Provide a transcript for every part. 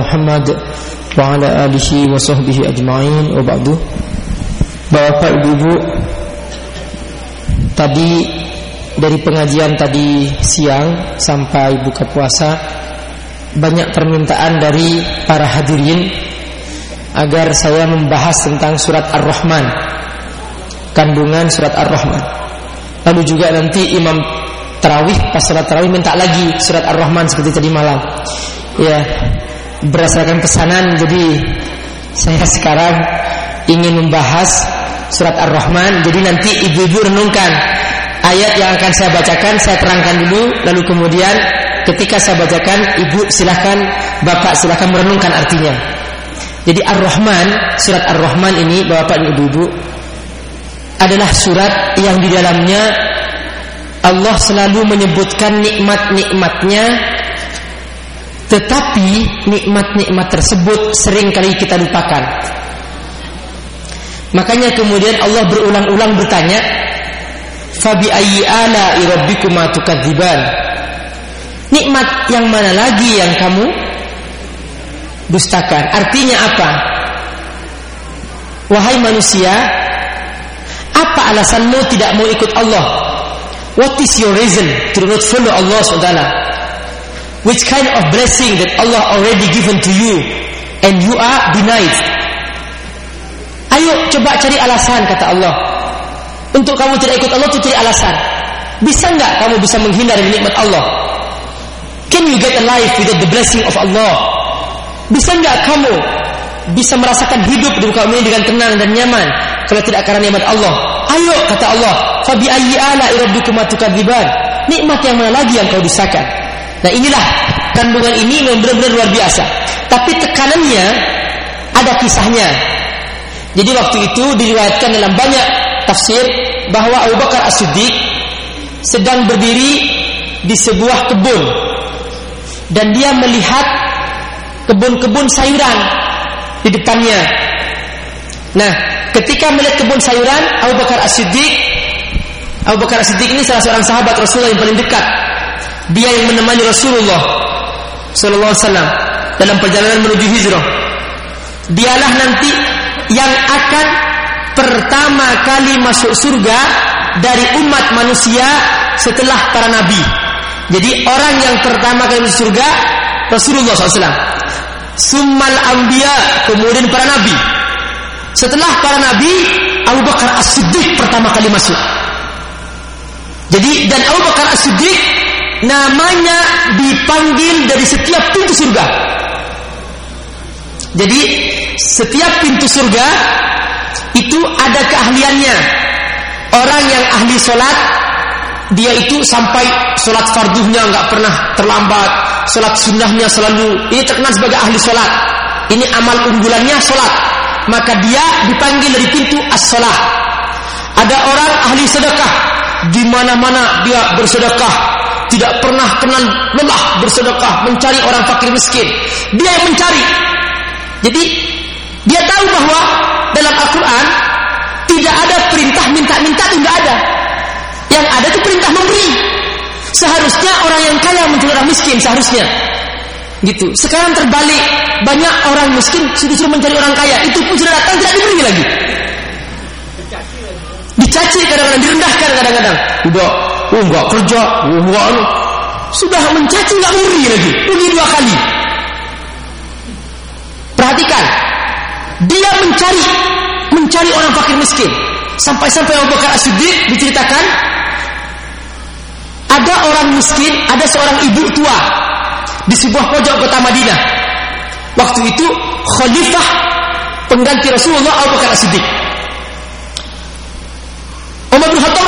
Muhammad wa ala alihi wa sahbihi ajma'in. Wa ba'du. Bapak Ibu-ibu tadi dari pengajian tadi siang sampai buka puasa banyak permintaan dari para hadirin agar saya membahas tentang surat Ar-Rahman kandungan surat Ar-Rahman. Lalu juga nanti imam terawih pas surat Terawih minta lagi surat Ar-Rahman seperti tadi malam. Ya berdasarkan pesanan. Jadi saya sekarang ingin membahas surat Ar-Rahman. Jadi nanti ibu-ibu renungkan ayat yang akan saya bacakan saya terangkan dulu. Lalu kemudian ketika saya bacakan ibu silahkan bapak silahkan merenungkan artinya. Jadi Ar-Rahman surat Ar-Rahman ini bapak dan ibu-ibu adalah surat yang di dalamnya Allah selalu menyebutkan nikmat-nikmatnya tetapi nikmat-nikmat tersebut sering kali kita lupakan. Makanya kemudian Allah berulang-ulang bertanya, "Fabi ayyi ala'i rabbikuma tukadziban?" Nikmat yang mana lagi yang kamu dustakan? Artinya apa? Wahai manusia, apa alasanmu tidak mau ikut Allah? What is your reason to not follow Allah SWT? Which kind of blessing that Allah already given to you and you are denied? Ayo coba cari alasan kata Allah. Untuk kamu tidak ikut Allah itu cari alasan. Bisa nggak kamu bisa menghindar dari nikmat Allah? Can you get a life without the blessing of Allah? Bisa nggak kamu bisa merasakan hidup di muka ini dengan tenang dan nyaman kalau tidak karena nikmat Allah? Ayo kata Allah, "Fabi ayyi ala tukadziban?" Nikmat yang mana lagi yang kau dustakan? Nah, inilah kandungan ini memang benar-benar luar biasa. Tapi tekanannya ada kisahnya. Jadi waktu itu diriwayatkan dalam banyak tafsir bahwa Abu Bakar As-Siddiq sedang berdiri di sebuah kebun dan dia melihat kebun-kebun sayuran di depannya. Nah, ketika melihat kebun sayuran, Abu Bakar As-Siddiq Abu Bakar As-Siddiq ini salah seorang sahabat Rasulullah yang paling dekat. Dia yang menemani Rasulullah sallallahu wasallam dalam perjalanan menuju hijrah. Dialah nanti yang akan pertama kali masuk surga dari umat manusia setelah para nabi. Jadi orang yang pertama kali masuk surga Rasulullah SAW. Summal Ambia kemudian para nabi. Setelah para nabi Abu Bakar As-Siddiq pertama kali masuk. Jadi dan Abu Bakar As-Siddiq namanya dipanggil dari setiap pintu surga. Jadi setiap pintu surga itu ada keahliannya. Orang yang ahli sholat dia itu sampai sholat farduhnya nggak pernah terlambat, sholat sunnahnya selalu ini terkenal sebagai ahli sholat. Ini amal unggulannya sholat. Maka dia dipanggil dari pintu as-sholat. Ada orang ahli sedekah, di mana-mana dia bersedekah, tidak pernah kenal lelah bersedekah, mencari orang fakir miskin. Dia yang mencari. Jadi dia tahu bahwa dalam Al-Quran tidak ada perintah minta-minta itu nggak ada. Yang ada itu perintah memberi. Seharusnya orang yang kaya mencari orang miskin seharusnya. Gitu. Sekarang terbalik, banyak orang miskin sudah mencari orang kaya. Itu pun sudah datang tidak diberi lagi. Dicaci kadang-kadang, direndahkan kadang-kadang. Udah, oh enggak kerja, oh enggak anu. Sudah mencaci enggak memberi lagi. Rugi dua kali. Perhatikan, dia mencari mencari orang fakir miskin. Sampai-sampai Abu Bakar As-Siddiq diceritakan ada orang miskin, ada seorang ibu tua di sebuah pojok kota Madinah. Waktu itu khalifah pengganti Rasulullah Abu Bakar As-Siddiq. Umar bin Khattab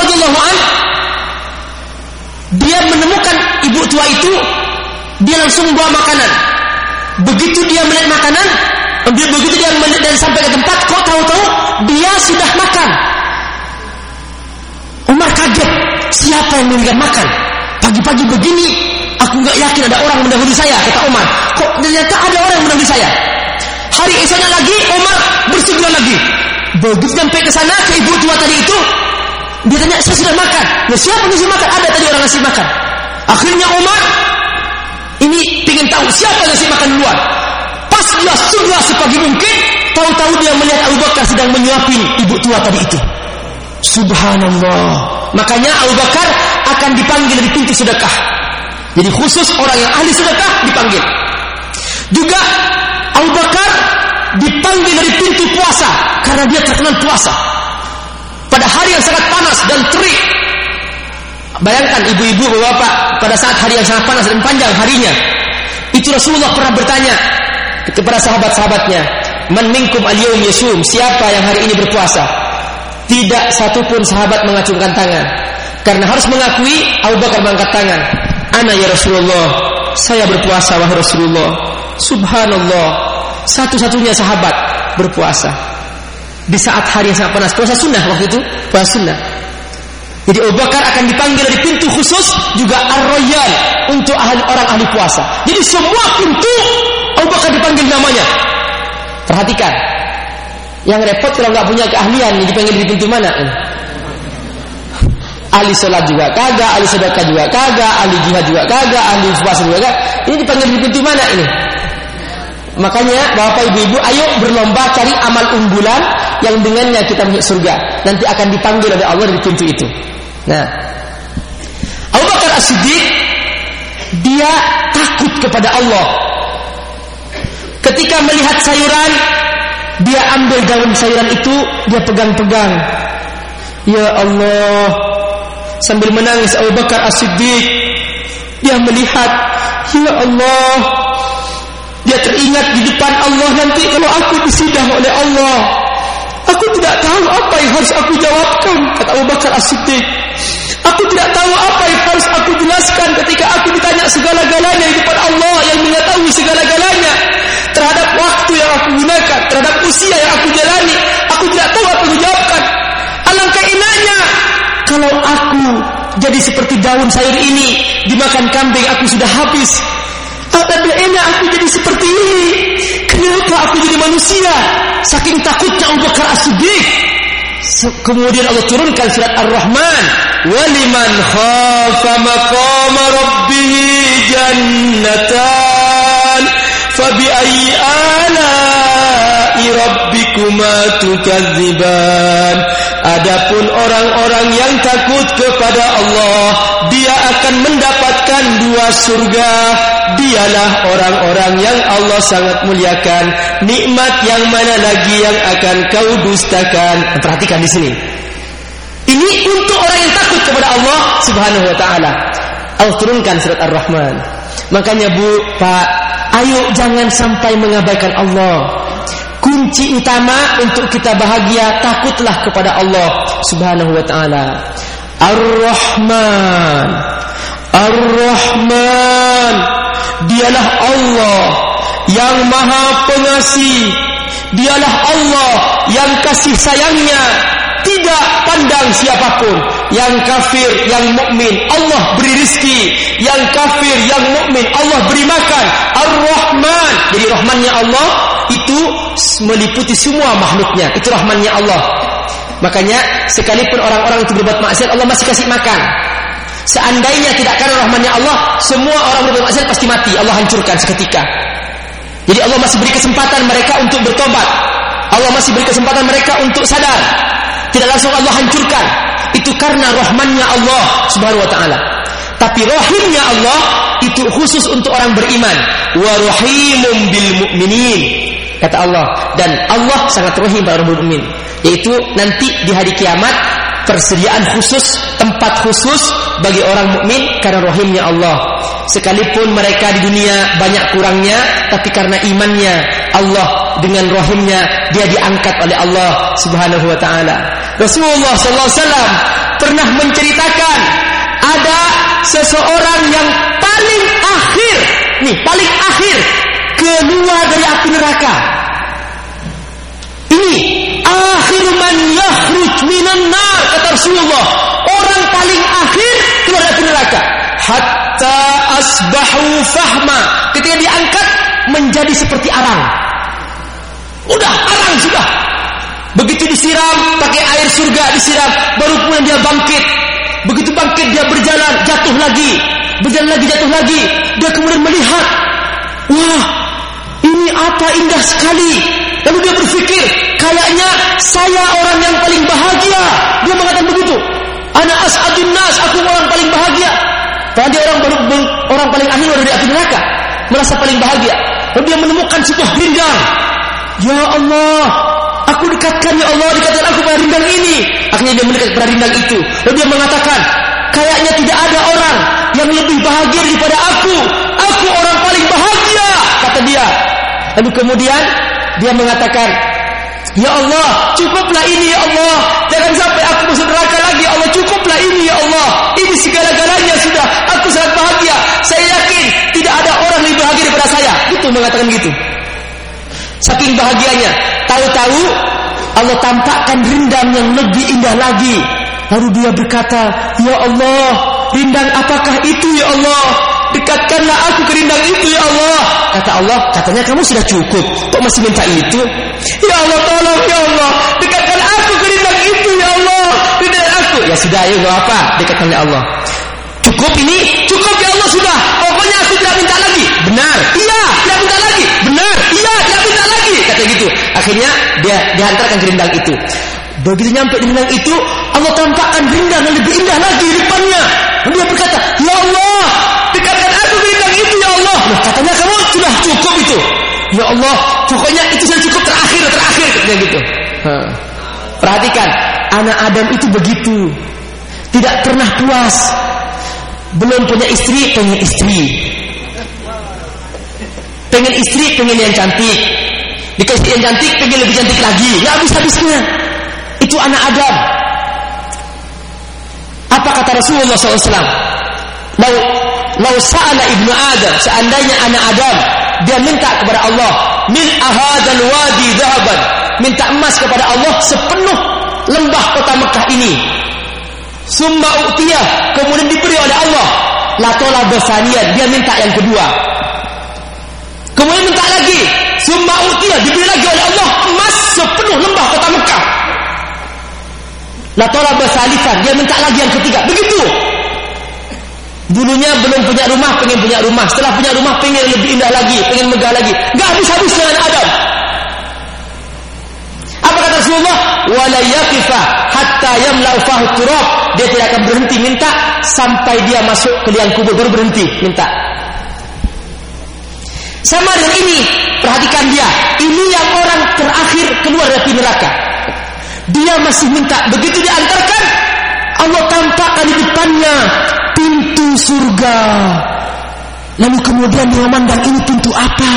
tua itu dia langsung bawa makanan. Begitu dia melihat makanan, begitu dia melihat dan sampai ke tempat, kok tahu-tahu dia sudah makan. Umar kaget, siapa yang memberikan makan? Pagi-pagi begini, aku nggak yakin ada orang mendahului saya, kata Umar. Kok ternyata ada orang yang mendahului saya? Hari esoknya lagi, Umar bersegera lagi. Begitu sampai ke sana ke ibu tua tadi itu, dia tanya, saya sudah makan. Ya siapa yang makan? Ada tadi orang ngasih makan. Akhirnya Umar ini ingin tahu siapa yang makan duluan. sepagi mungkin, tahu-tahu dia melihat Abu Bakar sedang menyuapin ibu tua tadi itu. Subhanallah. Makanya Abu Bakar akan dipanggil di pintu sedekah. Jadi khusus orang yang ahli sedekah dipanggil. Juga Abu Bakar dipanggil dari pintu puasa karena dia terkenal puasa. Pada hari yang sangat panas dan terik. Bayangkan ibu-ibu bapak pada saat hari yang sangat panas dan panjang harinya. Itu Rasulullah pernah bertanya kepada sahabat-sahabatnya, "Man minkum al-yawm yasum?" Siapa yang hari ini berpuasa? Tidak satupun sahabat mengacungkan tangan. Karena harus mengakui Abu Bakar mengangkat tangan. Ana ya Rasulullah, saya berpuasa wahai Rasulullah. Subhanallah, satu-satunya sahabat berpuasa di saat hari yang sangat panas. Puasa sunnah waktu itu, puasa sunnah. Jadi Abu Bakar akan dipanggil dari pintu khusus juga Ar-Royal untuk ahli, orang ahli puasa. Jadi semua pintu Abu Bakar dipanggil namanya. Perhatikan. Yang repot kalau nggak punya keahlian dipanggil di pintu mana? Ahli sholat juga kagak, ahli sedekah juga kagak, ahli jihad juga kagak, ahli puasa juga kagak. Ini dipanggil di pintu mana ini? Makanya Bapak Ibu-ibu ayo berlomba cari amal unggulan yang dengannya kita masuk surga. Nanti akan dipanggil oleh Allah di pintu itu. Nah, Abu Bakar As-Siddiq dia takut kepada Allah. Ketika melihat sayuran, dia ambil daun sayuran itu, dia pegang-pegang. Ya Allah, sambil menangis Abu Bakar As-Siddiq, dia melihat, Ya Allah, dia teringat di depan Allah nanti kalau aku disidang oleh Allah. Aku tidak tahu apa yang harus aku jawabkan, kata Abu Bakar As-Siddiq. Aku tidak tahu apa yang harus aku jelaskan ketika aku ditanya segala-galanya di depan Allah yang mengetahui segala-galanya terhadap waktu yang aku gunakan, terhadap usia yang aku jalani. Aku tidak tahu apa yang jawabkan. Alangkah enaknya kalau aku jadi seperti daun sayur ini dimakan kambing aku sudah habis. Tapi enak aku jadi seperti ini. Kenapa aku jadi manusia? Saking takutnya Abu Bakar As-Siddiq. Kemudian Allah turunkan surat Ar-Rahman. Waliman khafa maqama rabbih jannatan. Fabi ayyi ala'i rabbikuma tukadziban. Adapun orang-orang yang takut kepada Allah, dia akan mendapatkan dua surga. Dialah orang-orang yang Allah sangat muliakan. Nikmat yang mana lagi yang akan kau dustakan? Perhatikan di sini. Ini untuk orang yang takut kepada Allah Subhanahu wa taala. Allah turunkan surat Ar-Rahman. Makanya Bu, Pak, ayo jangan sampai mengabaikan Allah kunci utama untuk kita bahagia takutlah kepada Allah Subhanahu wa taala. Ar-Rahman. Ar-Rahman. Dialah Allah yang Maha Pengasih. Dialah Allah yang kasih sayangnya tidak pandang siapapun yang kafir yang mukmin Allah beri rizki yang kafir yang mukmin Allah beri makan Ar-Rahman jadi rahmannya Allah meliputi semua makhluknya itu rahmannya Allah makanya sekalipun orang-orang itu berbuat maksiat Allah masih kasih makan seandainya tidak karena rahmannya Allah semua orang berbuat maksiat pasti mati Allah hancurkan seketika jadi Allah masih beri kesempatan mereka untuk bertobat Allah masih beri kesempatan mereka untuk sadar tidak langsung Allah hancurkan. Itu karena rahmannya Allah subhanahu wa ta'ala. Tapi rahimnya Allah itu khusus untuk orang beriman. Wa rahimum bil mu'minin. Kata Allah. Dan Allah sangat rahim pada orang mukmin. Yaitu nanti di hari kiamat persediaan khusus, tempat khusus bagi orang mukmin karena rahimnya Allah. Sekalipun mereka di dunia banyak kurangnya, tapi karena imannya Allah dengan rahimnya dia diangkat oleh Allah Subhanahu wa taala. Rasulullah wasallam pernah menceritakan ada seseorang yang paling akhir, nih paling akhir keluar dari api neraka. Ini akhir man yakhruj minan nar kata Rasulullah. Orang paling akhir keluar dari api neraka. Hatta asbahu fahma. Ketika diangkat menjadi seperti arang. Udah arang sudah. Begitu disiram pakai air surga disiram, baru kemudian dia bangkit. Begitu bangkit dia berjalan, jatuh lagi, berjalan lagi, jatuh lagi. Dia kemudian melihat, wah, Ini apa indah sekali. Lalu dia berpikir, kayaknya saya orang yang paling bahagia. Dia mengatakan begitu. Anak as'adun nas, aku orang paling bahagia. Dia orang baru, orang paling akhir dari api neraka. Merasa paling bahagia. Lalu dia menemukan sebuah rindang. Ya Allah, aku dekatkan ya Allah, dekatkan aku pada rindang ini. Akhirnya dia mendekat pada rindang itu. Lalu dia mengatakan, kayaknya tidak ada orang yang lebih bahagia daripada aku. Aku orang paling bahagia, kata dia. Lalu kemudian dia mengatakan, Ya Allah, cukuplah ini ya Allah. Jangan sampai aku masuk neraka lagi. Ya Allah, cukuplah ini ya Allah. Ini segala-galanya sudah. Aku sangat bahagia. Saya yakin tidak ada orang lebih bahagia daripada saya. Itu mengatakan gitu. Saking bahagianya. Tahu-tahu Allah tampakkan rindang yang lebih indah lagi. Lalu dia berkata, Ya Allah, rindang apakah itu ya Allah? Dekatkanlah aku ke rindang itu ya Allah. Kata Allah, katanya kamu sudah cukup. Kok masih minta itu? Ya Allah, tolong ya Allah. Dekatkan aku ke rindang itu ya Allah. Rindang aku. Ya sudah, ayo gak apa. Dekatkan ya Allah. Cukup ini? Cukup ya Allah sudah. Pokoknya aku tidak minta lagi. Benar. Iya, tidak minta lagi. Benar. Iya, tidak minta lagi. Kata gitu. Akhirnya dia dihantarkan ke rindang itu. Begitu nyampe di rindang itu, Allah tampakkan rindang yang lebih indah lagi di depannya. Dia berkata, Ya Allah, ya. Nah, katanya kamu sudah cukup itu. Ya Allah, pokoknya itu sudah cukup terakhir, terakhir. Katanya gitu. Perhatikan, anak Adam itu begitu. Tidak pernah puas. Belum punya istri, pengen istri. Pengen istri, pengen yang cantik. Dikasih yang cantik, pengen lebih cantik lagi. Nggak habis-habisnya. Itu anak Adam. Apa kata Rasulullah SAW? Lau, lau sa'ala ibnu Adam, seandainya anak Adam, dia minta kepada Allah, min ahadal wadi zahaban, minta emas kepada Allah sepenuh lembah kota Mekah ini. Summa u'tiyah, kemudian diberi oleh Allah. Latola basanian, dia minta yang kedua. Kemudian minta lagi, summa u'tiyah, diberi lagi oleh Allah emas sepenuh lembah kota Mekah. La talaba salifan, dia minta lagi yang ketiga. Begitu. Dulunya belum punya rumah, pengen punya rumah. Setelah punya rumah, pengen lebih indah lagi, pengen megah lagi. Gak habis-habis dengan Adam. Apa kata Rasulullah? Wala yaqifa hatta yamla'u fahu turab. Dia tidak akan berhenti minta sampai dia masuk ke liang kubur baru berhenti minta. Sama dengan ini, perhatikan dia. Ini yang orang terakhir keluar dari neraka. Dia masih minta. Begitu diantarkan, Allah tampakkan di depannya pintu surga. Lalu kemudian dia memandang ini pintu apa?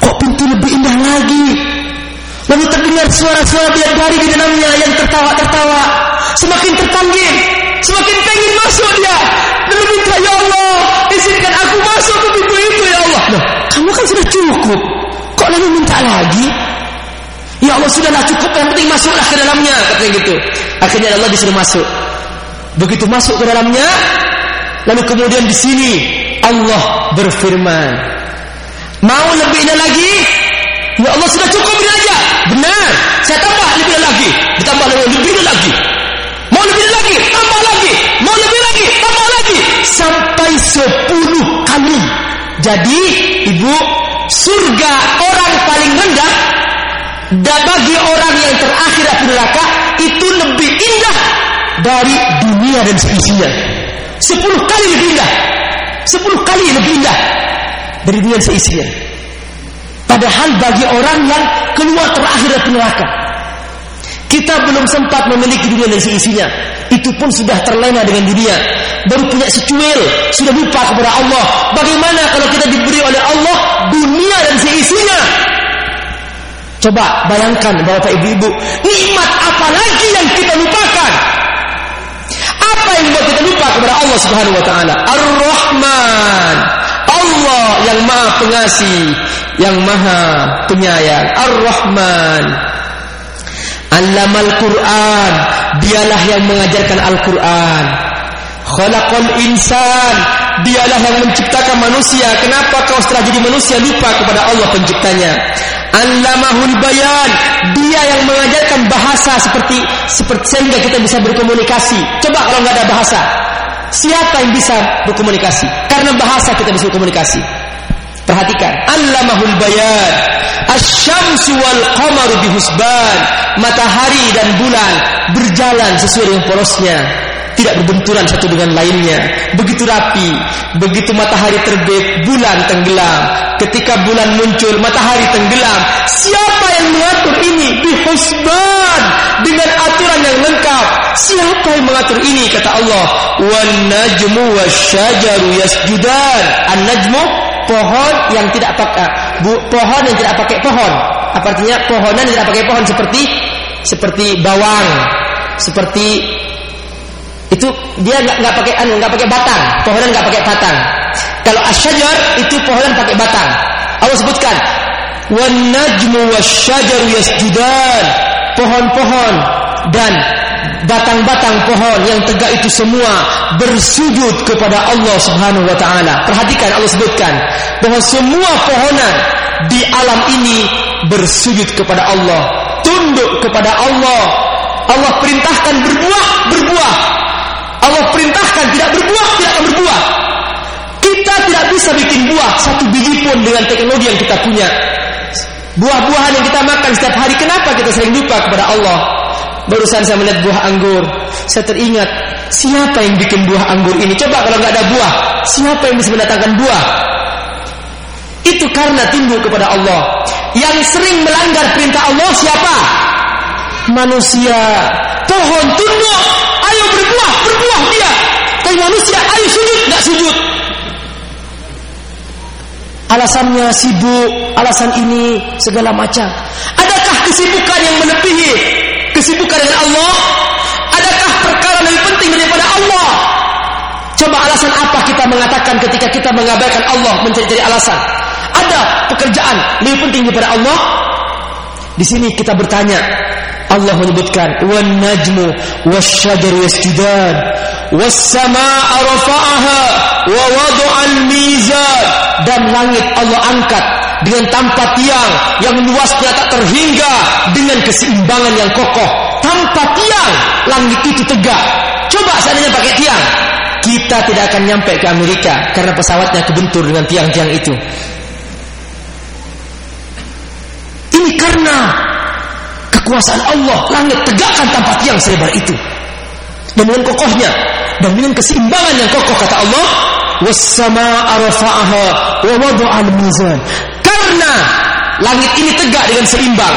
Kok pintu lebih indah lagi? Lalu terdengar suara-suara dia dari di dalamnya yang tertawa-tertawa. Semakin terpanggil, semakin pengen masuk dia. Lalu minta, Ya Allah, izinkan aku masuk ke pintu itu, Ya Allah. Loh, kamu kan sudah cukup. Kok lalu minta lagi? Ya Allah sudahlah cukup yang penting masuklah ke dalamnya katanya gitu. Akhirnya Allah disuruh masuk. Begitu masuk ke dalamnya, lalu kemudian di sini Allah berfirman, mau lebih indah lagi? Ya Allah sudah cukup ini aja. Benar. Saya tambah lebih lagi. Ditambah lebih, lagi. Mau lebih lagi, tambah lagi. Mau lebih lagi, tambah lagi. Sampai sepuluh kali. Jadi, ibu, surga orang paling rendah dan bagi orang yang terakhir api neraka itu lebih indah dari dunia dan seisinya. Sepuluh kali lebih indah. Sepuluh kali lebih indah dari dunia dan seisinya. Padahal bagi orang yang keluar terakhir dari neraka, kita belum sempat memiliki dunia dan seisinya. Itu pun sudah terlena dengan dunia. Baru punya secuil, sudah lupa kepada Allah. Bagaimana kalau kita diberi oleh Allah dunia dan seisinya? Coba bayangkan Bapak Ibu-ibu, nikmat apa lagi yang kita lupakan? Yang membuat kita lupa kepada Allah Subhanahu wa taala? Ar-Rahman. Allah yang Maha Pengasih, yang Maha Penyayang. Ar-Rahman. Allamal Quran, dialah yang mengajarkan Al-Quran. Khalaqal insan, dialah yang menciptakan manusia. Kenapa kau setelah jadi manusia lupa kepada Allah penciptanya? Allamahul bayan, dia yang mengajarkan bahasa seperti seperti sehingga kita bisa berkomunikasi. Coba kalau nggak ada bahasa, siapa yang bisa berkomunikasi? Karena bahasa kita bisa berkomunikasi. Perhatikan, allamahul bayan. Asyamsu wal qamaru bihusban. Matahari dan bulan berjalan sesuai dengan porosnya tidak berbenturan satu dengan lainnya. Begitu rapi, begitu matahari terbit, bulan tenggelam. Ketika bulan muncul, matahari tenggelam. Siapa yang mengatur ini? Bihusban dengan aturan yang lengkap. Siapa yang mengatur ini? Kata Allah. Wan najmu wasyajaru yasjudan. An najmu pohon yang tidak pakai pohon yang tidak pakai pohon. Apa artinya pohonan yang tidak pakai pohon seperti seperti bawang, seperti itu dia nggak nggak pakai anu nggak pakai batang pohonan nggak pakai batang kalau asyajar itu pohonan pakai batang Allah sebutkan wan najmu wasyajaru yasjudan pohon-pohon dan batang-batang pohon yang tegak itu semua bersujud kepada Allah Subhanahu wa taala. Perhatikan Allah sebutkan bahwa semua pohonan di alam ini bersujud kepada Allah, tunduk kepada Allah. Allah perintahkan berbuah, berbuah. Allah perintahkan tidak berbuah, tidak akan berbuah. Kita tidak bisa bikin buah satu biji pun dengan teknologi yang kita punya. Buah-buahan yang kita makan setiap hari, kenapa kita sering lupa kepada Allah? Barusan saya melihat buah anggur, saya teringat siapa yang bikin buah anggur ini? Coba kalau nggak ada buah, siapa yang bisa mendatangkan buah? Itu karena tunduk kepada Allah. Yang sering melanggar perintah Allah siapa? Manusia. Pohon tunduk, berbuah dia. Tapi manusia, ayo sujud, nggak sujud. Alasannya sibuk, alasan ini segala macam. Adakah kesibukan yang melebihi kesibukan dengan Allah? Adakah perkara lebih penting daripada Allah? Coba alasan apa kita mengatakan ketika kita mengabaikan Allah mencari-cari alasan? Ada pekerjaan lebih penting daripada Allah? Di sini kita bertanya, Allah menyebutkan wan najmu wasyajar yasjudan was samaa rafa'aha wa wada'al mizan. Dan langit Allah angkat dengan tanpa tiang yang luasnya tak terhingga dengan keseimbangan yang kokoh. Tanpa tiang langit itu tegak. Coba seandainya pakai tiang. Kita tidak akan nyampe ke Amerika karena pesawatnya kebentur dengan tiang-tiang itu kekuasaan Allah langit tegakkan tanpa tiang selebar itu. Dan dengan kokohnya dan dengan keseimbangan yang kokoh kata Allah wassama arfa'aha wa wada'al mizan. Karena langit ini tegak dengan seimbang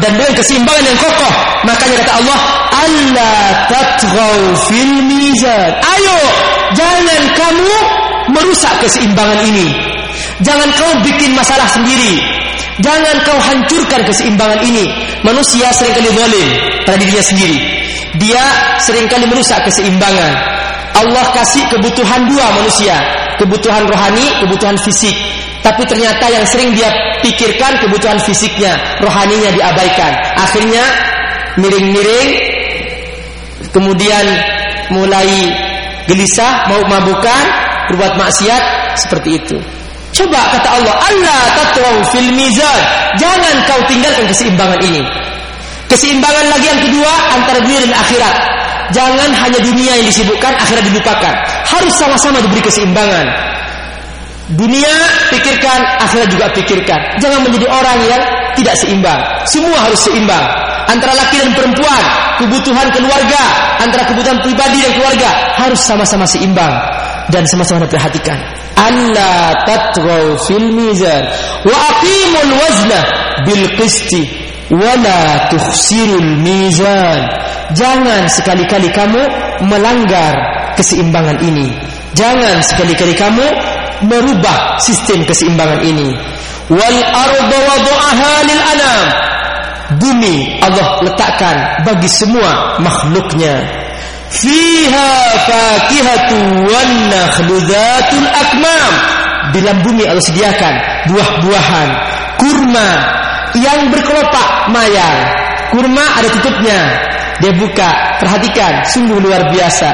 dan dengan keseimbangan yang kokoh makanya kata Allah Allah tatghaw fil mizan. Ayo jangan kamu merusak keseimbangan ini. Jangan kamu bikin masalah sendiri jangan kau hancurkan keseimbangan ini. Manusia sering kali zalim pada dirinya sendiri. Dia sering kali merusak keseimbangan. Allah kasih kebutuhan dua manusia. Kebutuhan rohani kebutuhan fisik. Tapi ternyata yang sering dia pikirkan kebutuhan fisiknya rohaninya diabaikan. Akhirnya miring-miring kemudian mulai gelisah mau mabukan berbuat maksiat seperti itu coba kata Allah Allah tatwaw fil mizan. Jangan kau tinggalkan keseimbangan ini. Keseimbangan lagi yang kedua antara dunia dan akhirat. Jangan hanya dunia yang disibukkan akhirat dilupakan harus sama-sama diberi keseimbangan. Dunia pikirkan akhirat juga pikirkan. Jangan menjadi orang yang tidak seimbang. Semua harus seimbang. Antara laki dan perempuan kebutuhan keluarga antara kebutuhan pribadi dan keluarga harus sama-sama seimbang dan sama-sama diperhatikan alla tatghaw fil mizan. Wa aqimul wazna bil qisti. Wala tukhsirul mizan. Jangan sekali-kali kamu melanggar keseimbangan ini. Jangan sekali-kali kamu merubah sistem keseimbangan ini. Wal arda wada'aha lil anam. Bumi Allah letakkan bagi semua makhluknya fiha fakihatu wan nakhlu akmam. Di dalam bumi Allah sediakan buah-buahan kurma yang berkelopak mayang. Kurma ada tutupnya. Dia buka perhatikan sungguh luar biasa.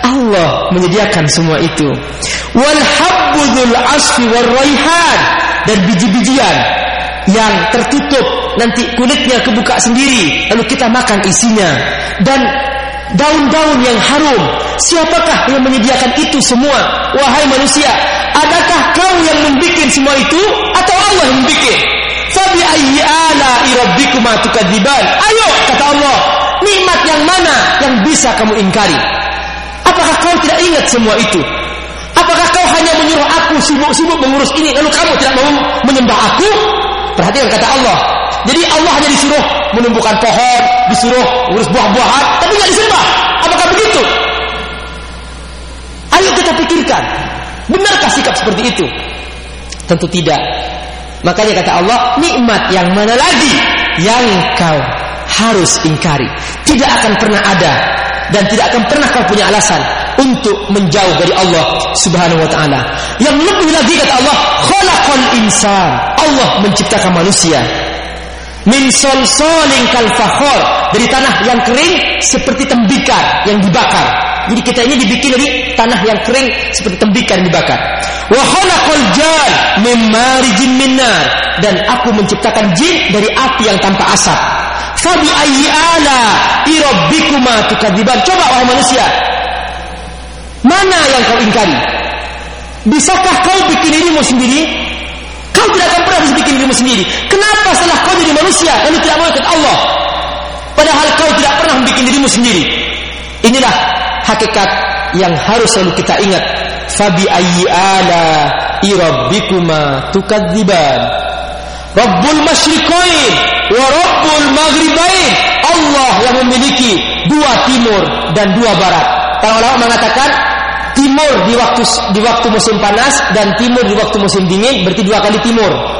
Allah menyediakan semua itu. Wal habbudul asfi war raihan. Dan biji-bijian yang tertutup nanti kulitnya kebuka sendiri lalu kita makan isinya. Dan daun-daun yang harum siapakah yang menyediakan itu semua wahai manusia adakah kau yang membuat semua itu atau Allah yang membuat? Fabi ayyi ala? Ayo kata Allah, nikmat yang mana yang bisa kamu ingkari? Apakah kau tidak ingat semua itu? Apakah kau hanya menyuruh aku sibuk-sibuk mengurus ini lalu kamu tidak mau menyembah aku? Perhatikan kata Allah. Jadi Allah hanya disuruh menumbuhkan pohon, disuruh mengurus buah-buahan, tapi nggak disembah. Apakah begitu? Ayo kita pikirkan. Benarkah sikap seperti itu? Tentu tidak. Makanya kata Allah, nikmat yang mana lagi yang kau harus ingkari. Tidak akan pernah ada dan tidak akan pernah kau punya alasan untuk menjauh dari Allah Subhanahu wa taala. Yang lebih lagi kata Allah, khalaqal insan. Allah menciptakan manusia min solsolin kal dari tanah yang kering seperti tembikar yang dibakar. Jadi kita ini dibikin dari tanah yang kering seperti tembikar yang dibakar. Wa khalaqal jan min marijin dan aku menciptakan jin dari api yang tanpa asap. Fabi ayyi ala irabbikuma tukadziban. Coba wahai manusia. Mana yang kau ingkari? Bisakah kau bikin dirimu sendiri? Kau tidak akan pernah bisa bikin dirimu sendiri. Kenapa setelah kau jadi manusia lalu tidak mau ikut Allah? Padahal kau tidak pernah membuat dirimu sendiri. Inilah hakikat yang harus selalu kita ingat. Fabi ayyi ala irabbikuma tukadziban. Rabbul masyriqain wa Rabbul maghribain. Allah yang memiliki dua timur dan dua barat. Para ulama mengatakan timur di waktu di waktu musim panas dan timur di waktu musim dingin berarti dua kali timur.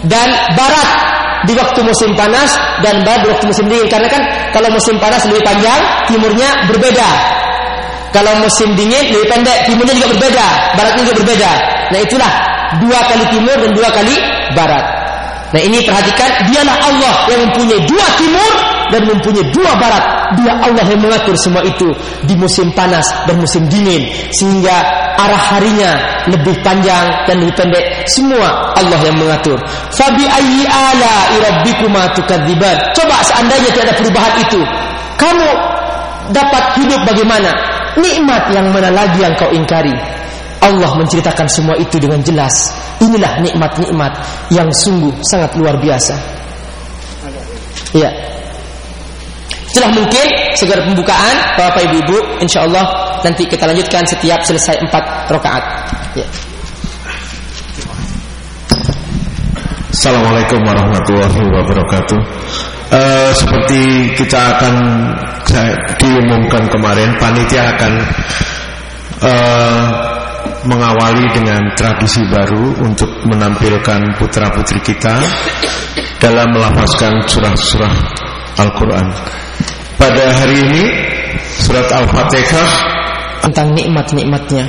Dan barat di waktu musim panas dan barat di waktu musim dingin karena kan kalau musim panas lebih panjang, timurnya berbeda. Kalau musim dingin lebih pendek, timurnya juga berbeda, baratnya juga berbeda. Nah itulah dua kali timur dan dua kali barat. Nah ini perhatikan, dialah Allah yang mempunyai dua timur dan mempunyai dua barat. Dia Allah yang mengatur semua itu di musim panas dan musim dingin sehingga arah harinya lebih panjang dan lebih pendek. Semua Allah yang mengatur. Fabi ayyi ala rabbikuma tukadziban. Coba seandainya tidak ada perubahan itu, kamu dapat hidup bagaimana? Nikmat yang mana lagi yang kau ingkari? Allah menceritakan semua itu dengan jelas. Inilah nikmat-nikmat yang sungguh sangat luar biasa. Ya. Setelah mungkin segera pembukaan Bapak Ibu Ibu insya Allah nanti kita lanjutkan setiap selesai empat rakaat. Ya. Assalamualaikum warahmatullahi wabarakatuh. Uh, seperti kita akan diumumkan kemarin, panitia akan uh, mengawali dengan tradisi baru untuk menampilkan putra putri kita dalam melafazkan surah-surah Al-Quran. Pada hari ini surat Al-Fatihah tentang nikmat-nikmatnya